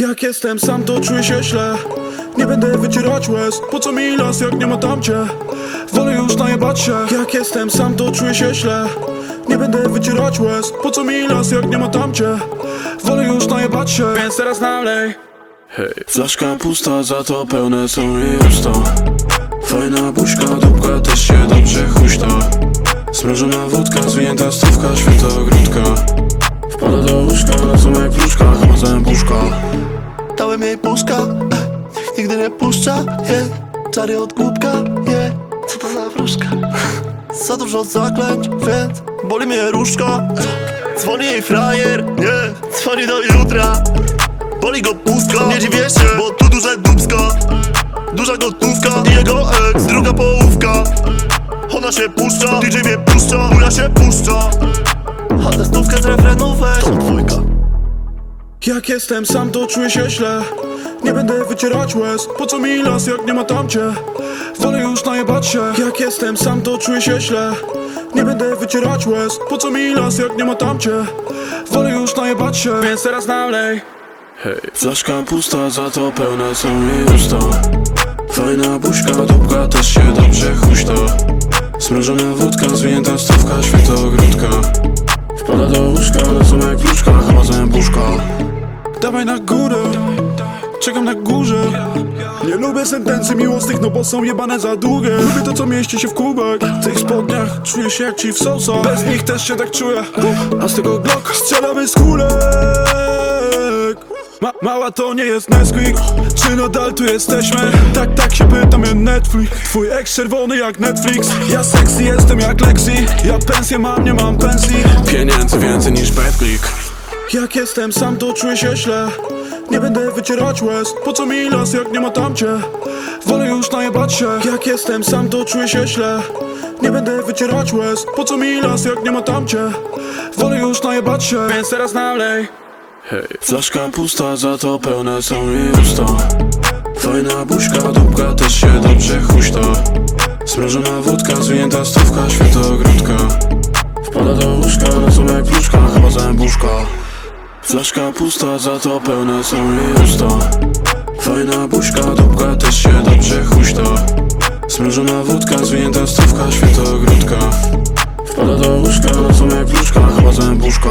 Jak jestem sam, to czuję się źle. Nie będę wycierać łez Po co mi las, jak nie ma tamcie Wolę już najebać się. Jak jestem sam, to czuję się źle. Nie będę wycierać łez Po co mi las, jak nie ma tamcie Wolę już najebać się. Więc teraz nalej. Hej. Flaszka pusta, za to pełne są jej usta. Fajna buźka, dupka też się dobrze huśta. Smrożona wódka, zwinięta stówka, święta ogródka Wpada do łóżka, rozum jak wróżka, chyba zębuszka Dałem jej puszka, eh, nigdy nie puszcza, yeah. Czary od głupka, yeah. Co to za wróżka? Za dużo zaklęć, więc boli mnie różka. Dzwoni jej frajer, nie, dzwoni do jutra. Boli go pustka, nie dziwię się, bo tu duże dubska. Duża gotówka. I jego ex, druga połówka. Ona się puszcza, DJ mnie puszcza, buja się puszcza. A tę stówkę z refrenu Jak jestem sam, to czuję się źle. Nie będę wycierać łez Po co mi las, jak nie ma tamcie Wolę już najebać się. Jak jestem sam, to czuję się źle. Nie będę wycierać łez Po co mi las, jak nie ma tamcie Wolę już najebać się. Więc teraz nalej. Hej. Flaszka pusta, za to pełne są jej usta. Fajna buźka, dupka też się dobrze huśta. Smrożona wódka, zwinięta stówka, święta Wpada do łóżka, rozum jak wróżka, chyba zębuszka Dawaj na górę, czekam na górze. Nie lubię sentencji miłosnych, no bo są jebane za długie. Lubię to co mieści się w kubek. W tych spodniach czuję się jak ci w sosa Bez nich też się tak czuję. A z tego Glock strzelamy z kulek. Ma, Mała to nie jest Nesquik. Czy nadal tu jesteśmy? Tak, tak się pytam ja Netflix. Twój ex czerwony jak Netflix. Ja sexy jestem jak Lexi. Ja pensję mam, nie mam pensji. Pieniędzy więcej niż Betclick jak jestem sam, to czuję się źle. Nie będę wycierać łez Po co mi las, jak nie ma tamcie Wolę już najebać się. Jak jestem sam, to czuję się źle. Nie będę wycierać łez Po co mi las, jak nie ma tamcie Wolę już najebać się. Więc teraz nalej. Hej. Flaszka pusta, za to pełne są jej usta. Fajna buźka, dupka też się dobrze huśta. Smrożona wódka, zwinięta stówka, święta ogródka. Wpada do łóżka, rozum Flaszka pusta, za to pełne są jej usta Fajna buźka, dupka też się dobrze huśta Smrożona wódka, zwinięta stówka, święta ogródka Wpada do łóżka, rozum jak wróżka, chyba zębuszka